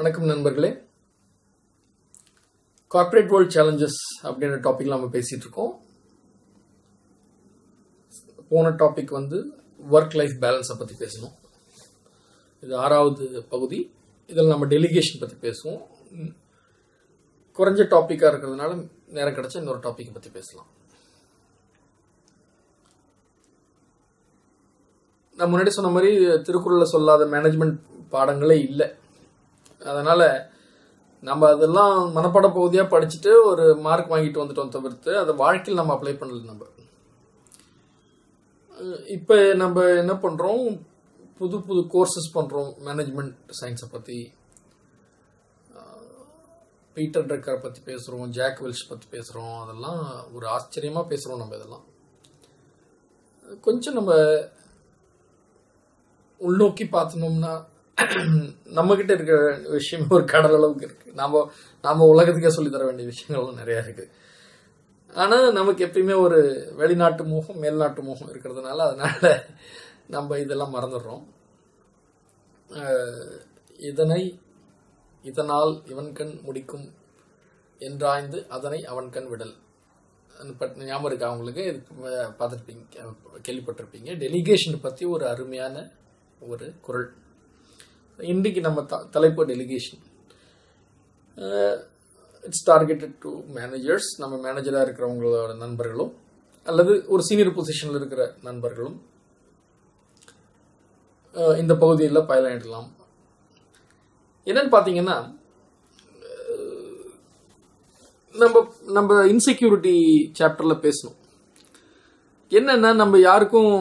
வணக்கம் நண்பர்களே. Corporate world challenges அப்படின்ற டாபிக்ல நம்ம பேசிட்டு இருக்கோம். போன டாபிக் வந்து ஒர்க் லைஃப் பேலன்ஸை பற்றி பேசணும். இது ஆறாவது பகுதி. இதில் நம்ம டெலிகேஷன் பற்றி பேசுவோம். குறைஞ்ச டாப்பிக்காக இருக்கிறதுனால நேரம் கிடச்சா இன்னொரு டாப்பிக்கை பற்றி பேசலாம். நான் முன்னாடி சொன்ன மாதிரி திருக்குறளில் சொல்லாத மேனேஜ்மெண்ட் பாடங்களே இல்லை. அதனால நம்ம அதெல்லாம் மனப்பாட பகுதியாக படிச்சுட்டு ஒரு மார்க் வாங்கிட்டு வந்துட்டோம் தவிர்த்து அதை வாழ்க்கையில் நம்ம அப்ளை பண்ணல நம்ம. இப்போ நம்ம என்ன பண்ணுறோம் புது புது கோர்சஸ் பண்ணுறோம் மேனேஜ்மெண்ட் சயின்ஸை பற்றி பீட்டர் ட்ரக்கரை பற்றி பேசுகிறோம் ஜாக் வெல்ஷ் பற்றி பேசுகிறோம் அதெல்லாம் ஒரு ஆச்சரியமாக பேசுகிறோம் நம்ம இதெல்லாம். கொஞ்சம் நம்ம உள்நோக்கி பார்த்தோம்னா நம்மக்கிட்ட இருக்கிற விஷயம் ஒரு கடல் அளவுக்கு இருக்கு. நாம நாம உலகத்துக்கே சொல்லி தர வேண்டிய விஷயங்களும் நிறைய இருக்கு. ஆனா நமக்கு எப்பயுமே ஒரு வெளிநாட்டு மோகம் மேல்நாட்டு மோகம் இருக்கிறதுனால அதனால நம்ம இதெல்லாம் மறந்துடுறோம். இதனை இதனால் இவன் கண் முடிக்கும் என்றாய்ந்து அதனை அவன் கண் விடல். பட் ஞாபகம் இருக்கா அவங்களுக்கு இது பார்த்துருப்பீங்க கேள்விப்பட்டிருப்பீங்க. டெலிகேஷன் பற்றி ஒரு அருமையான ஒரு குரல். இன்றைக்கு நம்ம த தலைப்பு delegation it's targeted to managers நம்ம மேனேஜராக இருக்கிறவங்களோட நண்பர்களும் அல்லது ஒரு சீனியர் பொசிஷனில் இருக்கிற நண்பர்களும் இந்த பகுதியில் பயிலாயிடலாம் என்னன்னு பார்த்தீங்கன்னா நம்ம நம்ம இன்செக்யூரிட்டி சாப்டரில் பேசணும். என்னென்னா நம்ம யாருக்கும்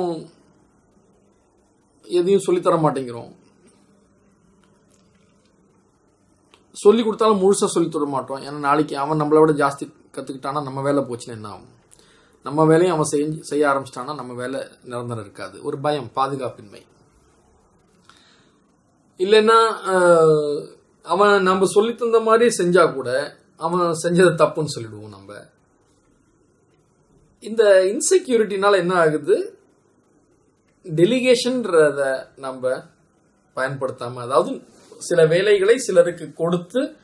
எதையும் சொல்லித்தர மாட்டேங்கிறோம். சொல்லி கொடுத்தாலும் முழுசாக சொல்லி தர மாட்டோம். ஏன்னா நாளைக்கு அவன் நம்மளை விட ஜாஸ்தி கற்றுக்கிட்டானா நம்ம வேலை போச்சுன்னு என்ன ஆகும்? நம்ம வேலையும் அவன் செஞ்சு செய்ய ஆரம்பிச்சிட்டானா நம்ம வேலை நிரந்தரம் இருக்காது. ஒரு பயம் பாதுகாப்பின்மை. இல்லைன்னா அவன் நம்ம சொல்லி தந்த மாதிரி செஞ்சா கூட அவன் செஞ்சது தப்புன்னு சொல்லிடுவோம் நம்ம. இந்த இன்செக்யூரிட்டினால என்ன ஆகுது? டெலிகேஷன்றத நம்ம பயன்படுத்தாம அதாவது சில வேலைகளை சிலருக்கு கொடுத்து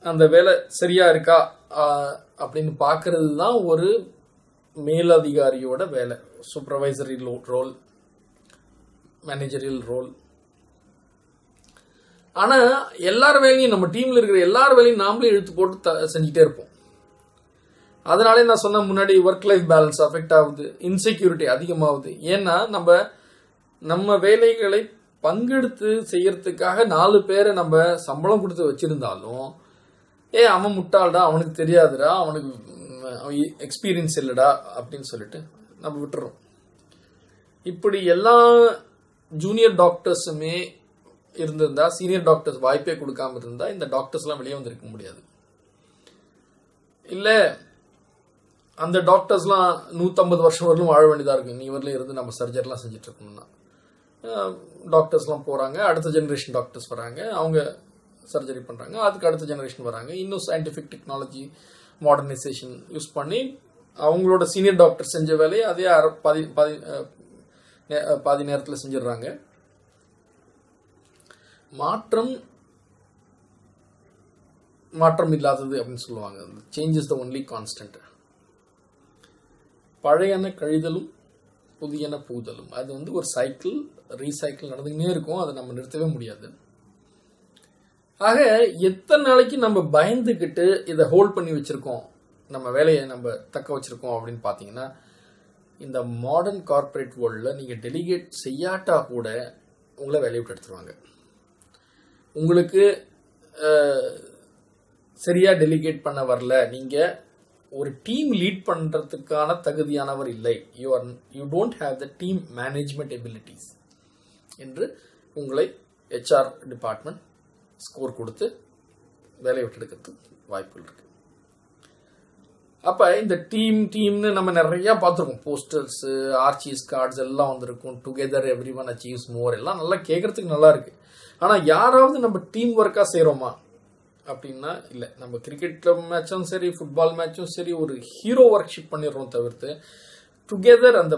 அந்த வேலை சரியா இருக்கா அப்படின்னு பார்க்கறது தான் ஒரு மேலதிகாரியோட வேலை. சூப்பர்வைசரி ரோல் மேனேஜரியல் ரோல் ஆனா எல்லார் வேலையும் நம்ம டீம்ல இருக்கிற எல்லார் வேலையும் நாமளே இழுத்து போட்டு த- செஞ்சுட்டே இருப்போம். அதனாலே நான் சொன்ன முன்னாடி ஒர்க் லைஃப் பேலன்ஸ் அஃபெக்ட் ஆகுது இன்செக்யூரிட்டி அதிகமாகுது. ஏன்னா நம்ம நம்ம வேலைகளை பங்கெடுத்து செய்யறதுக்காக நாலு பேரை நம்ம சம்பளம் கொடுத்து வச்சிருந்தாலும் ஏ அவன் முட்டாள்டா அவனுக்கு தெரியாதுடா அவனுக்கு எக்ஸ்பீரியன்ஸ் இல்லைடா அப்படின்னு சொல்லிட்டு நம்ம விட்டுறோம். இப்படி எல்லா ஜூனியர் டாக்டர்ஸுமே இருந்திருந்தா சீனியர் டாக்டர்ஸ் வாய்ப்பே கொடுக்காம இருந்தா இந்த டாக்டர்ஸ்லாம் வெளியே வந்திருக்க முடியாது. இல்லை அந்த டாக்டர்ஸ்லாம் நூற்றம்பது வருஷம் வரலும் வாழ வேண்டியதாக இருக்கும். நீ வரலும் இருந்து நம்ம சர்ஜரிலாம் செஞ்சுட்டு இருக்கணும்னா. டாக்டர்ஸ்லாம் போகிறாங்க அடுத்த ஜென்ரேஷன் டாக்டர்ஸ் வராங்க. அவங்க சர்ஜரி பண்ணுறாங்க அதுக்கு அடுத்த ஜென்ரேஷன் வராங்க. இன்னும் சயின்டிஃபிக் டெக்னாலஜி மாடர்னைசேஷன் யூஸ் பண்ணி அவங்களோட சீனியர் டாக்டர் செஞ்ச வேலையை அதே அரை பாதி பாதி நே- பாதி நேரத்தில் செஞ்சிடுறாங்க. மாற்றம் மாற்றம் இல்லாதது அப்படின்னு சொல்லுவாங்க. Change is the only constant பழையன கழிதலும் புதியன பூதலும். அது வந்து ஒரு சைக்கிள் ரீசைக்கிள் நடந்துக்கிட்டே இருக்கும். அதை நம்ம நிறுத்தவே முடியாது. ஆக எத்தனை நாளைக்கு நம்ம பயந்துக்கிட்டு இதை ஹோல்ட் பண்ணி வச்சிருக்கோம்? நம்ம வேலையை நம்ம தக்க வச்சிருக்கோம் அப்படின்னு பார்த்தீங்கன்னா இந்த மாடர்ன் கார்ப்பரேட் வேர்ல்டில் நீங்கள் டெலிகேட் செய்யாட்டா கூட உங்களை வேலையை விட்டு எடுத்துருவாங்க. உங்களுக்கு சரியாக டெலிகேட் பண்ண வரல. நீங்கள் ஒரு டீம் லீட் பண்றதுக்கான தகுதியானவர் இல்லை. You are you don't have the team management abilities என்று உங்களை ஹெச்ஆர் டிபார்ட்மெண்ட் ஸ்கோர் கொடுத்து வேலையை விட்டு எடுக்கிறதுக்கு வாய்ப்புகள் இருக்கு. அப்ப இந்த டீம் டீம்னு நம்ம நிறைய பார்த்துருக்கோம். போஸ்டர்ஸ் ஆர்ச்சிஸ் கார்ட்ஸ் எல்லாம் வந்திருக்கும். Together everyone achieves more எல்லாம் நல்லா கேட்கறதுக்கு நல்லா இருக்கு. ஆனா யாராவது நம்ம டீம் ஒர்க்கா செய்கிறோமா அப்படின்னா இல்லை. நம்ம கிரிக்கெட் மேட்சும் சரி ஃபுட்பால் மேட்சும் சரி ஒரு ஹீரோ ஒர்க் ஷிப் பண்ணிடுறோம் தவிர்த்து டுகெதர் அந்த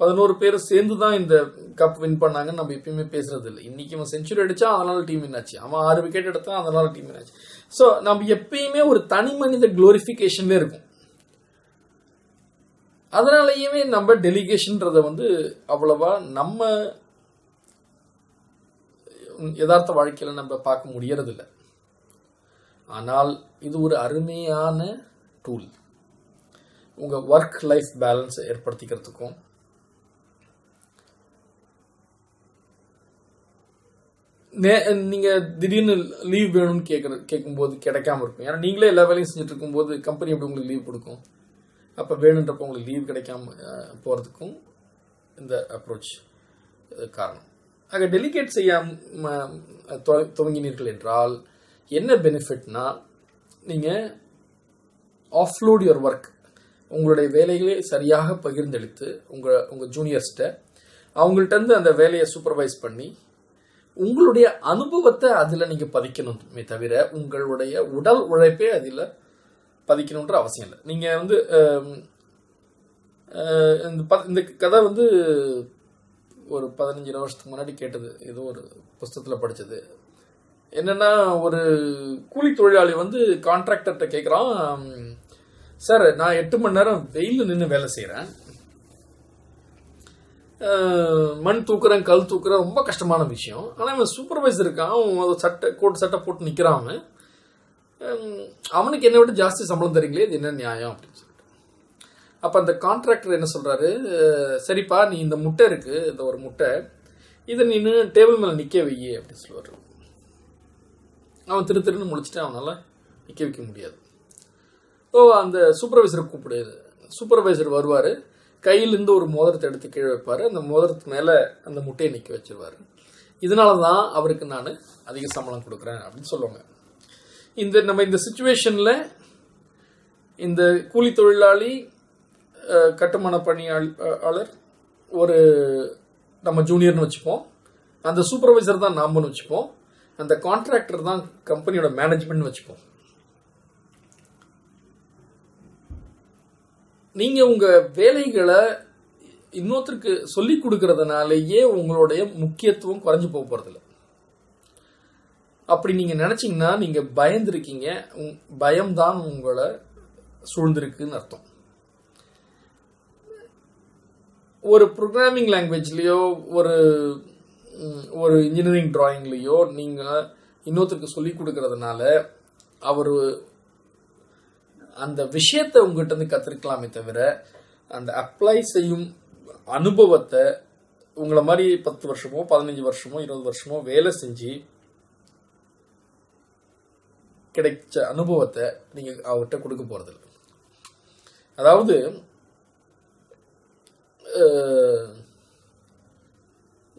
பதினோரு பேர் சேர்ந்து தான் இந்த கப் வின் பண்ணாங்கன்னு நம்ம எப்பயுமே பேசுறது இல்லை இன்னைக்கு அவன் செஞ்சுரி அடிச்சா அதனால டீம் வின் ஆச்சு. அவன் ஆறு விக்கெட் எடுத்தான் அதனால டீம் வின் ஆச்சு. ஸோ நம்ம எப்பயுமே ஒரு தனி மனித குளோரிஃபிகேஷன்ல இருக்கும். அதனாலயுமே நம்ம டெலிகேஷன்றத வந்து அவ்வளவா நம்ம யதார்த்த வாழ்க்கையில நம்ம பார்க்க முடியறதில்ல. ஆனால் இது ஒரு அருமையான டூல் உங்கள் ஒர்க் லைஃப் பேலன்ஸை ஏற்படுத்திக்கிறதுக்கும் நே- நீங்கள் திடீர்னு லீவ் வேணும்னு கேட்குற கேட்கும்போது கிடைக்காம இருக்கும். ஏன்னா நீங்களே எல்லா வேலையும் செஞ்சுட்டு இருக்கும்போது கம்பெனி எப்படி உங்களுக்கு லீவ் கொடுக்கும்? அப்போ வேணுன்றப்ப உங்களுக்கு லீவ் கிடைக்காம போகிறதுக்கும் இந்த அப்ரோச் காரணம். ஆக டெலிகேட் செய்யாம துவ- துவங்கினீர்கள் என்றால் என்ன பெனிஃபிட்னா நீங்கள் ஆஃப்லோட் யுவர் ஒர்க் உங்களுடைய வேலைகளை சரியாக பகிர்ந்தெடுத்து உங்கள் உங்கள் ஜூனியர்ஸ்கிட்ட அவங்கள்ட்டருந்து அந்த வேலையை சூப்பர்வைஸ் பண்ணி உங்களுடைய அனுபவத்தை அதில் நீங்கள் பதிக்கணுமே தவிர உங்களுடைய உடல் உழைப்பே அதில் பதிக்கணுன்ற அவசியம் இல்லை. நீங்கள் வந்து இந்த ப- இந்த கதை வந்து ஒரு பதினஞ்சு வருஷத்துக்கு முன்னாடி கேட்டது. ஏதோ ஒரு புஸ்தகத்தில் படித்தது என்னன்னா ஒரு கூலி தொழிலாளி வந்து கான்ட்ராக்டர்கிட்ட கேட்குறான் சார் நான் எட்டு மணி நேரம் வெயில் நின்று வேலை செய்கிறேன் மண் தூக்குறேன் கல் தூக்குறேன் ரொம்ப கஷ்டமான விஷயம். ஆனால் அவன் சூப்பர்வைசர் இருக்கான் அவன் சட்டை கோட் சட்டை போட்டு நிற்கிறான் அவன். அவனுக்கு என்னை விட ஜாஸ்தி சம்பளம் தரீங்களே இது என்ன நியாயம்? அப்படின்னு சொல்லிட்டு. அப்போ அந்த கான்ட்ராக்டர் என்ன சொல்கிறாரு சரிப்பா நீ இந்த முட்டை இருக்குது இந்த ஒரு முட்டை இதை நீ டேபிள் மேலே நிற்க வை அப்படின்னு சொல்லுவார். அவன் திரு திருன்னு முடிச்சுட்டு அவனால் நிற்க வைக்க முடியாது. ஸோ அந்த சூப்பர்வைசரை கூப்பிடுது சூப்பர்வைசர் வருவார். கையிலேருந்து ஒரு மோதிரத்தை எடுத்து கீழே வைப்பார். அந்த மோதிரத்து மேலே அந்த முட்டையை நிற்க வச்சிருவார். இதனால தான் அவருக்கு நான் அதிக சம்பளம் கொடுக்குறேன் அப்படின்னு சொல்லுவாங்க. இந்த நம்ம இந்த சுச்சுவேஷனில் இந்த கூலி தொழிலாளி கட்டுமான பணியாளர் ஒரு நம்ம ஜூனியர்னு வச்சுப்போம். அந்த சூப்பர்வைசர் தான் நாமன்னு வச்சுப்போம். அந்த கான்ட்ராக்டர் தான் கம்பெனியோட மேனேஜ்மெண்ட் வச்சுப்போம். நீங்க உங்க வேலைகளை இன்னொருத்தருக்கு சொல்லி கொடுக்கறதுனாலயே உங்களுடைய முக்கியத்துவம் குறைஞ்சு போக போறதில்ல அப்படி நீங்க நினைச்சீங்கன்னா நீங்க பயந்துருக்கீங்க. உங்- பயம்தான் உங்களை சூழ்ந்திருக்குன்னு அர்த்தம். ஒரு ப்ரோக்ராமிங் லாங்குவேஜ்லயோ ஒரு ஒரு இன்ஜினியரிங் டிராயிங்லயோ நீங்கள் இன்னொருத்தருக்கு சொல்லி கொடுக்கறதுனால அவர் அந்த விஷயத்தை உங்ககிட்ட இருந்து கத்துருக்கலாமே தவிர அந்த அப்ளை செய்யும் அனுபவத்தை உங்களை மாதிரி பத்து வருஷமோ பதினஞ்சு வருஷமோ இருபது வருஷமோ வேலை செஞ்சு கிடைச்ச அனுபவத்தை நீங்கள் அவர்கிட்ட கொடுக்க இல்லை அதாவது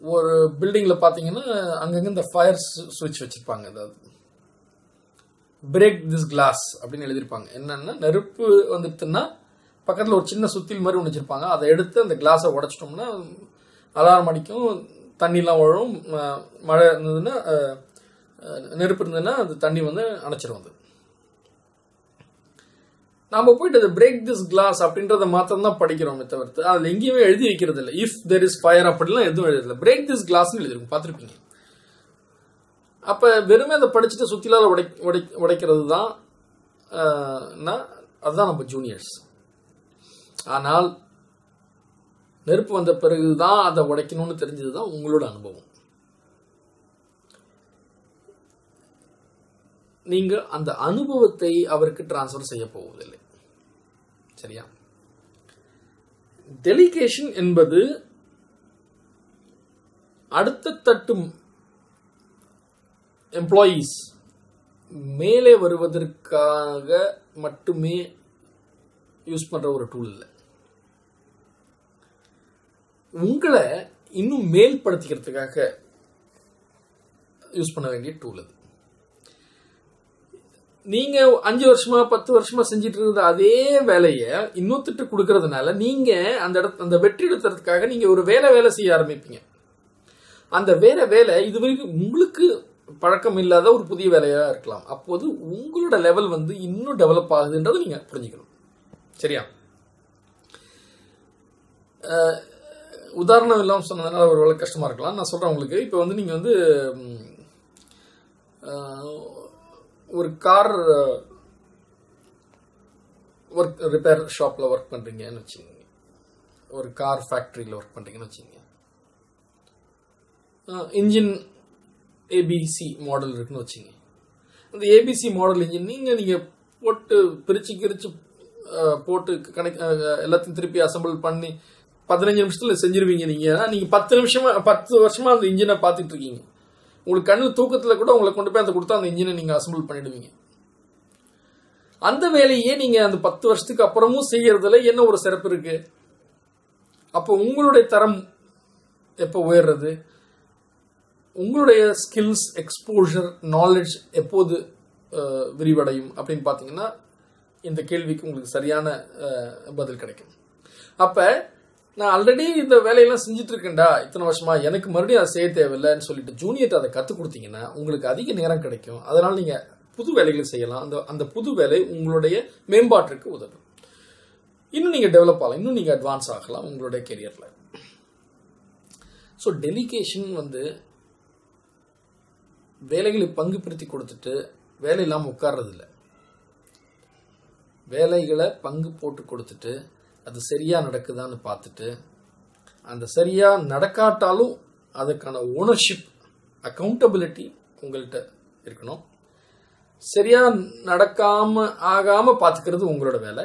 ஒரு பில்டிங்கில் பார்த்தீங்கன்னா அங்கங்கே இந்த ஃபயர் சுவிட்ச் வச்சுருப்பாங்க. அதாவது பிரேக் திஸ் கிளாஸ் அப்படின்னு எழுதியிருப்பாங்க. என்னன்னா நெருப்பு வந்துட்டுன்னா பக்கத்தில் ஒரு சின்ன சுத்தில் மாதிரி ஒன்று வச்சுருப்பாங்க. அதை எடுத்து அந்த கிளாஸை உடச்சிட்டோம்னா அலாரம் அடிக்கும் தண்ணிலாம் வழும் ம- மழை இருந்ததுன்னா நெருப்பு இருந்ததுன்னா அந்த தண்ணி வந்து அணைச்சிரும் அது. நம்ம போயிட்டு பிரேக் திஸ் கிளாஸ் அப்படின்றத மாத்திரம் தான் படிக்கிறோமே தவிர்த்து அதில் எங்கேயுமே எழுதி வைக்கிறது இல்லை இஃப் தெர் இஸ் ஃபயர் அப்படிலாம் எதுவும் எழுதல. பிரேக் திஸ் கிளாஸ்னு எழுதிருக்கும் பார்த்துருப்பீங்க. அப்போ வெறுமே அதை படிச்சுட்டு சுத்திலாத உடை உடை உடைக்கிறது தான் அதுதான் நம்ம ஜூனியர்ஸ் ஆனால் நெருப்பு வந்த பிறகுதான் அதை உடைக்கணும்னு தெரிஞ்சது தான் உங்களோட அனுபவம். நீங்க அந்த அனுபவத்தை அவருக்கு டிரான்ஸ்ஃபர் செய்ய போவதில்லை. சரியா? டெலிகேஷன் என்பது அடுத்த தட்டும் எம்ப்ளாயீஸ் மேலே வருவதற்காக மட்டுமே யூஸ் பண்ற ஒரு டூல் இல்லை. உங்களை இன்னும் மேல்படுத்திக்கிறதுக்காக யூஸ் பண்ண வேண்டிய டூல் அது. நீங்க அஞ்சு வருஷமா பத்து வருஷமா செஞ்சுட்டு இருந்த அதே வேலையை இன்னொருத்திட்டு கொடுக்கறதுனால நீங்க அந்த இடத்து அந்த வெற்றி எடுத்துறதுக்காக நீங்க ஒரு வேலை வேலை செய்ய ஆரம்பிப்பீங்க. அந்த வேற வேலை இது வரைக்கும் உங்களுக்கு பழக்கம் இல்லாத ஒரு புதிய வேலையா இருக்கலாம். அப்போது உங்களோட லெவல் வந்து இன்னும் டெவலப் ஆகுதுன்றதை நீங்க புரிஞ்சுக்கணும். சரியா? உதாரணம் இல்லாமல் சொன்னதுனால ஒரு வேலை கஷ்டமாக இருக்கலாம். நான் சொல்கிறேன் உங்களுக்கு. இப்போ வந்து நீங்கள் வந்து ஒரு கார் ஒர்க் ரிப்பேர் ஷாப்பில் ஒர்க் பண்ணுறீங்கன்னு வச்சுக்கோங்க. ஒரு கார் ஃபேக்ட்ரியில் ஒர்க் பண்ணுறீங்கன்னு வச்சுக்கோங்க. இன்ஜின் ஏபிசி மாடல் இருக்குன்னு வச்சுங்க அந்த ஏபிசி மாடல் இன்ஜின் நீங்கள் நீங்கள் போட்டு பிரித்து கிரித்து போட்டு கனெக்ட் எல்லாத்தையும் திருப்பி அசம்பிள் பண்ணி பதினஞ்சு நிமிஷத்தில் செஞ்சிருவீங்க நீங்கள் நீங்கள் பத்து நிமிஷமாக பத்து வருஷமாக அந்த இன்ஜினை பார்த்துட்டு இருக்கீங்க. உங்களுக்கு கண்ணு தூக்கத்தில் கூட உங்களை கொண்டு போய் அந்த கொடுத்தா அந்த இன்ஜினை நீங்கள் அசம்பிள் பண்ணிடுவீங்க. அந்த வேலையே நீங்கள் அந்த பத்து வருஷத்துக்கு அப்புறமும் செய்யறதுல என்ன ஒரு சிறப்பு இருக்கு? அப்போ உங்களுடைய தரம் எப்போ உயர்றது? உங்களுடைய ஸ்கில்ஸ் எக்ஸ்போஷர் நாலேஜ் எப்போது விரிவடையும் அப்படின்னு பார்த்தீங்கன்னா இந்த கேள்விக்கு உங்களுக்கு சரியான பதில் கிடைக்கும். அப்போ நான் ஆல்ரெடி இந்த வேலையெல்லாம் செஞ்சுட்டு இருக்கேன்டா இத்தனை வருஷமா எனக்கு மறுபடியும் அதை செய்ய தேவையில்லைன்னு சொல்லிட்டு ஜூனியர் அதை கற்றுக் கொடுத்தீங்கன்னா உங்களுக்கு அதிக நேரம் கிடைக்கும். அதனால் நீங்கள் புது வேலைகளை செய்யலாம். அந்த அந்த புது வேலை உங்களுடைய மேம்பாட்டிற்கு உதவும். இன்னும் நீங்கள் டெவலப் ஆகலாம். இன்னும் நீங்கள் அட்வான்ஸ் ஆகலாம் உங்களுடைய கெரியரில் ஸோ டெலிகேஷன் வந்து வேலைகளை பங்கு பிரித்து கொடுத்துட்டு வேலை இல்லாமல் உட்கார்றது வேலைகளை பங்கு போட்டு கொடுத்துட்டு அது சரியாக நடக்குதான்னு பார்த்துட்டு அந்த சரியாக நடக்காட்டாலும் அதுக்கான ஓனர்ஷிப் அக்கௌண்டபிலிட்டி உங்கள்கிட்ட இருக்கணும். சரியாக நடக்காமல் ஆகாமல் பார்த்துக்கிறது உங்களோட வேலை.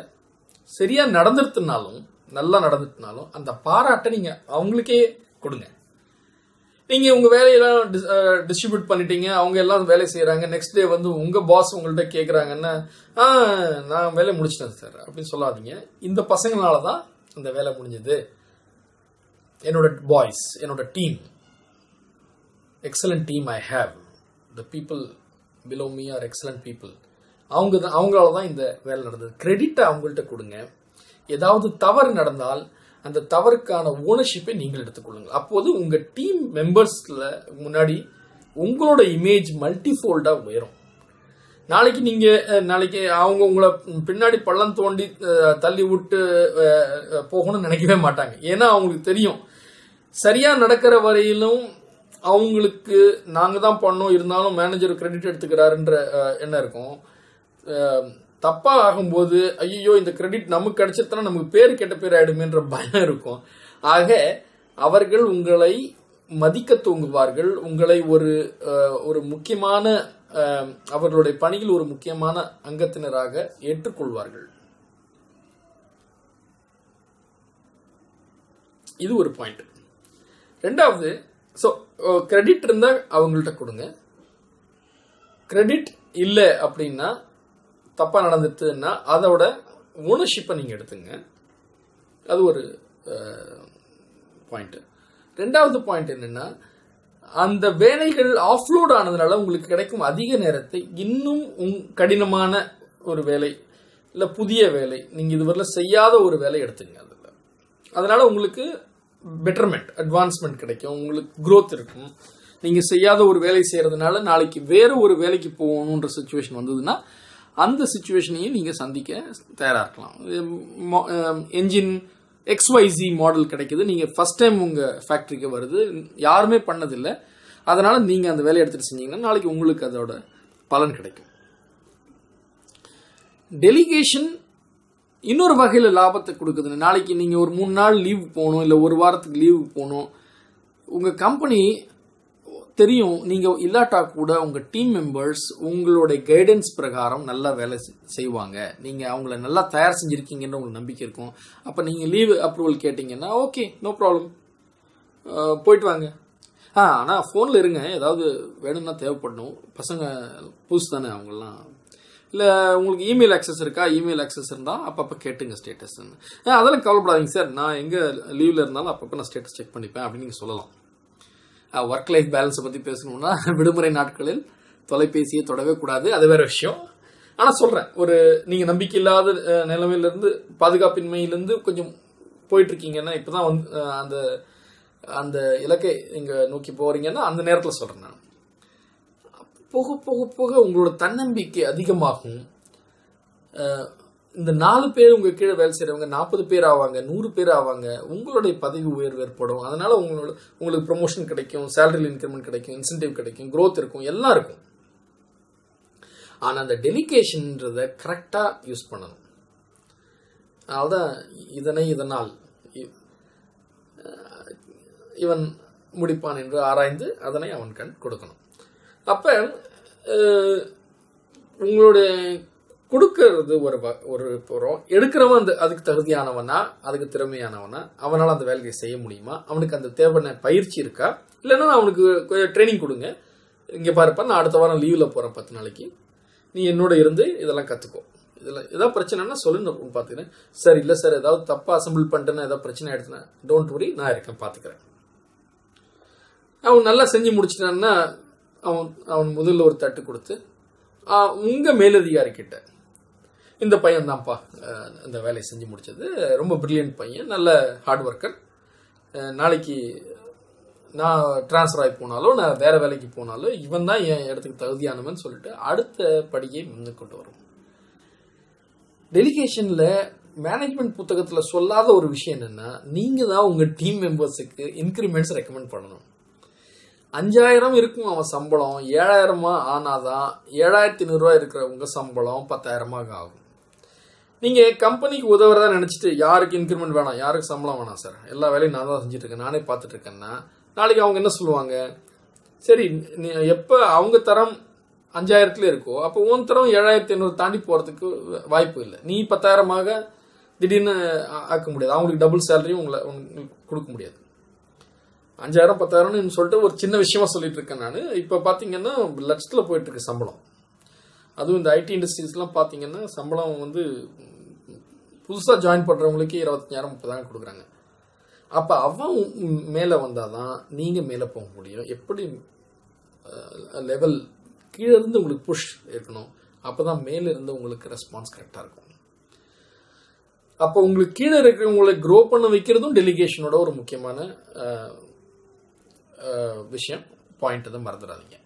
சரியாக நடந்துருத்துனாலும் நல்லா நடந்துட்டுனாலும் அந்த பாராட்டை நீங்கள் அவங்களுக்கே கொடுங்க. நீங்க உங்க வேலையெல்லாம் டிஸ்ட்ரிபியூட் பண்ணிட்டீங்க. அவங்க எல்லாம் வேலை செய்யறாங்க நெக்ஸ்ட் டே வந்து உங்க பாஸ் உங்கள்ட்ட கேக்குறாங்கன்னா நான் வேலை முடிச்சிட்டேன் சார் அப்படின்னு சொல்லாதீங்க. இந்த பசங்களால தான் அந்த வேலை முடிஞ்சது. என்னோட பாய்ஸ் என்னோட team excellent team I have the people below me are excellent people அவங்க தான் அவங்களால தான் இந்த வேலை நடந்தது. கிரெடிட்டை அவங்கள்ட்ட கொடுங்க. ஏதாவது தவறு நடந்தால் அந்த தவறுக்கான ஓனர்ஷிப்பை நீங்கள் எடுத்துக்கொள்ளுங்கள் அப்போது உங்கள் டீம் மெம்பர்ஸில் முன்னாடி உங்களோட இமேஜ் மல்டிஃபோல்டாக உயரும். நாளைக்கு நீங்கள் நாளைக்கு அவங்க உங்களை பின்னாடி பள்ளம் தோண்டி தள்ளி விட்டு போகணும்னு நினைக்கவே மாட்டாங்க. ஏன்னா அவங்களுக்கு தெரியும். சரியாக நடக்கிற வரையிலும் அவங்களுக்கு நாங்கள் தான் பண்ணோம் இருந்தாலும் மேனேஜர் கிரெடிட் எடுத்துக்கிறாருன்ற எண்ணம் இருக்கும். தப்பா ஆகும்போது ஐயோ இந்த கிரெடிட் நமக்கு கிடைச்சிருந்தா நமக்கு பேர் கெட்ட பேர் ஆயிடுமேன்ற பயம் இருக்கும். ஆக அவர்கள் உங்களை மதிக்க தூங்குவார்கள். உங்களை ஒரு ஒரு முக்கியமான அவர்களுடைய பணியில் ஒரு முக்கியமான அங்கத்தினராக ஏற்றுக்கொள்வார்கள். இது ஒரு பாயிண்ட் ரெண்டாவது ஸோ கிரெடிட் இருந்தா அவங்கள்ட்ட கொடுங்க. கிரெடிட் இல்லை அப்படின்னா தப்பாக நடந்துட்டுன்னா அதோட ஓனர்ஷிப்பை நீங்கள் எடுத்துங்க. அது ஒரு பாயிண்ட்டு ரெண்டாவது பாயிண்ட் என்னென்னா அந்த வேலைகள் ஆஃப்லோட் ஆனதுனால உங்களுக்கு கிடைக்கும் அதிக நேரத்தை இன்னும் உங் கடினமான ஒரு வேலை இல்லை புதிய வேலை நீங்கள் இதுவரையில் செய்யாத ஒரு வேலை எடுத்துங்க அதில். அதனால் உங்களுக்கு பெட்டர்மெண்ட் அட்வான்ஸ்மெண்ட் கிடைக்கும் உங்களுக்கு க்ரோத் இருக்கும். நீங்கள் செய்யாத ஒரு வேலை செய்கிறதுனால நாளைக்கு வேறு ஒரு வேலைக்கு போகணுன்ற சுச்சுவேஷன் வந்ததுன்னா அந்த சுச்சுவேஷனையும் நீங்கள் சந்திக்க தயாராக இருக்கலாம் என்ஜின் எக்ஸ்ஒய்சி மாடல் கிடைக்குது. நீங்கள் ஃபஸ்ட் டைம் உங்கள் ஃபேக்ட்ரிக்கு வருது. யாருமே பண்ணதில்லை. அதனால் நீங்கள் அந்த வேலையை எடுத்துட்டு செஞ்சீங்கன்னா நாளைக்கு உங்களுக்கு அதோட பலன் கிடைக்கும். டெலிகேஷன் இன்னொரு வகையில் லாபத்தை கொடுக்குதுன்னு நாளைக்கு நீங்கள் ஒரு மூணு நாள் லீவ் போகணும் இல்லை ஒரு வாரத்துக்கு லீவ் போகணும். உங்கள் கம்பெனி தெரியும் நீங்கள் இல்லாட்டா கூட உங்கள் டீம் மெம்பர்ஸ் உங்களுடைய கைடன்ஸ் பிரகாரம் நல்லா வேலை செய்வாங்க. நீங்கள் அவங்கள நல்லா தயார் செஞ்சுருக்கீங்கன்னு உங்களுக்கு நம்பிக்கை இருக்கும். அப்போ நீங்கள் லீவ் அப்ரூவல் கேட்டிங்கன்னா ஓகே நோ ப்ராப்ளம் போயிட்டு வாங்க. ஆ ஆனால் ஃபோனில் இருங்க. ஏதாவது வேணும்னா தேவைப்படணும். பசங்க புதுசு தானே அவங்கெல்லாம். இல்லை உங்களுக்கு இமெயில் ஆக்சஸ் இருக்கா? இமெயில் ஆக்சஸ் இருந்தால் அப்பப்போ கேட்டுங்க ஸ்டேட்டஸ் அதெல்லாம் கவலைப்படாதீங்க சார். நான் எங்கே லீவில் இருந்தாலும் அப்பப்போ நான் ஸ்டேட்டஸ் செக் பண்ணிப்பேன் அப்படின்னு நீங்கள் சொல்லலாம். ஒர்க் லைஃப் பேலன்ஸை பற்றி பேசணும்னா விடுமுறை நாட்களில் தொலைபேசியை தொடவே கூடாது. அது வேற விஷயம். ஆனால் சொல்கிறேன் ஒரு நீங்கள் நம்பிக்கை இல்லாத நிலைமையிலேருந்து பாதுகாப்பின்மையிலேருந்து கொஞ்சம் போயிட்டுருக்கீங்கன்னா இப்போ தான் வந்து அந்த அந்த இலக்கை இங்கே நோக்கி போகிறீங்கன்னா அந்த நேரத்தில் சொல்கிறேன் நான். போக போக போக உங்களோட தன்னம்பிக்கை அதிகமாகும். இந்த நாலு பேர் உங்க கீழே வேலை செய்யறவங்க நாற்பது பேர் ஆவாங்க நூறு பேர் ஆவாங்க உங்களுடைய பதவி உயர்வு ஏற்படும். அதனால உங்களோட உங்களுக்கு ப்ரொமோஷன் கிடைக்கும் சேலரி இன்க்ரிமெண்ட் கிடைக்கும் இன்சென்டிவ் கிடைக்கும் க்ரோத் இருக்கும் எல்லாம் இருக்கும். ஆனா அந்த டெலிகேஷன்ன்றத கரெக்டா யூஸ் பண்ணணும். அதனால்தான் இதனை இதனால். இவன் முடிப்பான் என்று ஆராய்ந்து அதனை அவன் கண் கொடுக்கணும். அப்ப உங்களுடைய கொடுக்கறது ஒரு ஒரு புறம் எடுக்கிறவன் அந்த அதுக்கு தகுதியானவனா அதுக்கு திறமையானவனா அவனால் அந்த வேலையை செய்ய முடியுமா? அவனுக்கு அந்த தேவையான பயிற்சி இருக்கா? இல்லைன்னா அவனுக்கு கொஞ்சம் ட்ரைனிங் கொடுங்க. இங்கே பாருப்பா நான் அடுத்த வாரம் லீவில் போகிறேன் பத்து நாளைக்கு. நீ என்னோட இருந்து இதெல்லாம் கற்றுக்கோ இதில் ஏதாவது பிரச்சனைனா சொல்லுன்னு பார்த்தீங்கன்னா சார் இல்லை சார் ஏதாவது தப்பாக அசம்பிள் பண்ணிட்டேன்னா ஏதாவது பிரச்சனை ஆயிடுச்சுன்னா டோன்ட் வரி நான் இருக்கேன் பார்த்துக்கிறேன் அவன் நல்லா செஞ்சு முடிச்சிட்டான்னா அவன் அவன் முதல்ல ஒரு தட்டு கொடுத்து உங்கள் உங்க மேலதிகாரி கிட்ட இந்த பையன் தான்ப்பா இந்த வேலையை செஞ்சு முடிச்சது. ரொம்ப பிரில்லியன்ட் பையன் நல்ல ஹார்ட் ஒர்க்கர் நாளைக்கு நான் ட்ரான்ஸ்ஃபர் ஆகி போனாலும் நான் வேறு வேலைக்கு போனாலும் இவன் தான் என் இடத்துக்கு தகுதியானவன் சொல்லிட்டு அடுத்த படியை முன்னே கொண்டு வரும். டெலிகேஷனில் மேனேஜ்மெண்ட் புத்தகத்தில் சொல்லாத ஒரு விஷயம் என்னென்னா நீங்கள் தான் உங்கள் டீம் மெம்பர்ஸுக்கு இன்க்ரிமெண்ட்ஸ் ரெக்கமெண்ட் பண்ணணும். அஞ்சாயிரம் இருக்கும் அவன் சம்பளம் ஏழாயிரமா ஆனாதான் ஏழாயிரத்தி நூறுரூவா இருக்கிறவங்க சம்பளம் பத்தாயிரமாக ஆகும். நீங்கள் கம்பெனிக்கு உதவுறதா நினச்சிட்டு யாருக்கு இன்க்ரிமெண்ட் வேணாம் யாருக்கு சம்பளம் வேணாம் சார் எல்லா வேலையும் நான் தான் செஞ்சுட்டு இருக்கேன் நானே பார்த்துட்டு இருக்கேன்னா நாளைக்கு அவங்க என்ன சொல்லுவாங்க? சரி நீ அவங்க தரம் அஞ்சாயிரத்துல இருக்கோ அப்போ உன் தரம் ஏழாயிரத்தி ஐநூறு தாண்டி போகிறதுக்கு வாய்ப்பு இல்லை. நீ பத்தாயிரமாக திடீர்னு ஆக்க முடியாது. அவங்களுக்கு டபுள் சேலரியும் உங்களை உங்களுக்கு கொடுக்க முடியாது. அஞ்சாயிரம் பத்தாயிரம்னு சொல்லிட்டு ஒரு சின்ன விஷயமா சொல்லிட்டு இருக்கேன் நான். இப்போ பார்த்தீங்கன்னா லட்சத்தில் போயிட்டு இருக்கு சம்பளம். அதுவும் இந்த ஐடி இண்டஸ்ட்ரீஸ்லாம் பார்த்தீங்கன்னா சம்பளம் வந்து புதுசாக ஜாயின் பண்ணுறவங்களுக்கு இருபத்தஞ்சாயிரம் முப்பதாயிரம் கொடுக்குறாங்க. அப்போ அவன் மேலே வந்தால் தான் நீங்கள் மேலே போக முடியும். எப்படி லெவல் கீழே இருந்து உங்களுக்கு புஷ் இருக்கணும் அப்போ தான் மேலே இருந்து உங்களுக்கு ரெஸ்பான்ஸ் கரெக்டாக இருக்கும். அப்போ உங்களுக்கு கீழே இருக்கிறவங்களை க்ரோ பண்ண வைக்கிறதும் டெலிகேஷனோட ஒரு முக்கியமான விஷயம். பாயிண்ட் தான் மறந்துடாதீங்க.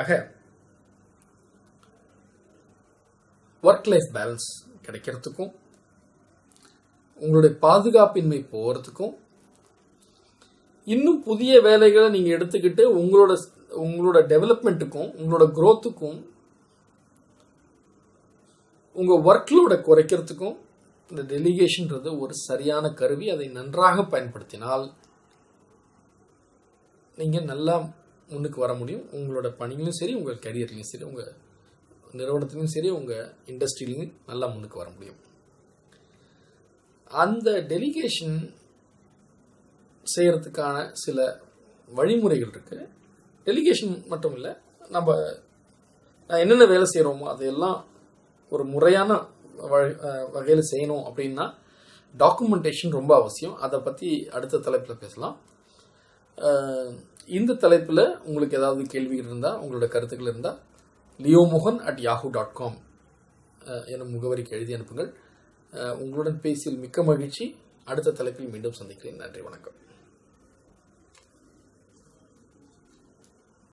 ஆக ஒர்க் லைஃப் பேலன்ஸ் கிடைக்கிறதுக்கும் உங்களுடைய பாதுகாப்பின்மை போகிறதுக்கும் இன்னும் புதிய வேலைகளை நீங்கள் எடுத்துக்கிட்டு உங்களோட உங்களோட டெவலப்மெண்ட்டுக்கும் உங்களோட க்ரோத்துக்கும் உங்கள் ஒர்க்லோட குறைக்கிறதுக்கும் இந்த டெலிகேஷன்றது ஒரு சரியான கருவி. அதை நன்றாக பயன்படுத்தினால் நீங்கள் நல்லா முன்னுக்கு வர முடியும். உங்களோட பணியிலும் சரி உங்கள் கரியர்லையும் சரி உங்கள் நிறுவனத்திலையும் சரி உங்கள் இண்டஸ்ட்ரியிலையும் நல்லா முன்னுக்கு வர முடியும். அந்த டெலிகேஷன் செய்கிறதுக்கான சில வழிமுறைகள் இருக்கு. டெலிகேஷன் மட்டும் இல்லை நம்ம என்னென்ன வேலை செய்கிறோமோ அதையெல்லாம் ஒரு முறையான வகையில் செய்யணும் அப்படின்னா டாக்குமெண்டேஷன் ரொம்ப அவசியம். அதை பற்றி அடுத்த தலைப்பில் பேசலாம். இந்த தலைப்பில் உங்களுக்கு ஏதாவது கேள்விகள் இருந்தால் உங்களோட கருத்துக்கள் இருந்தால் Leomohan at Yahoo dot com எனும் முகவரிக்கு எழுதி அனுப்புங்கள். உங்களுடன் பேசியில் மிக்க மகிழ்ச்சி. அடுத்த தலைப்பில் மீண்டும் சந்திக்கிறேன். நன்றி வணக்கம்.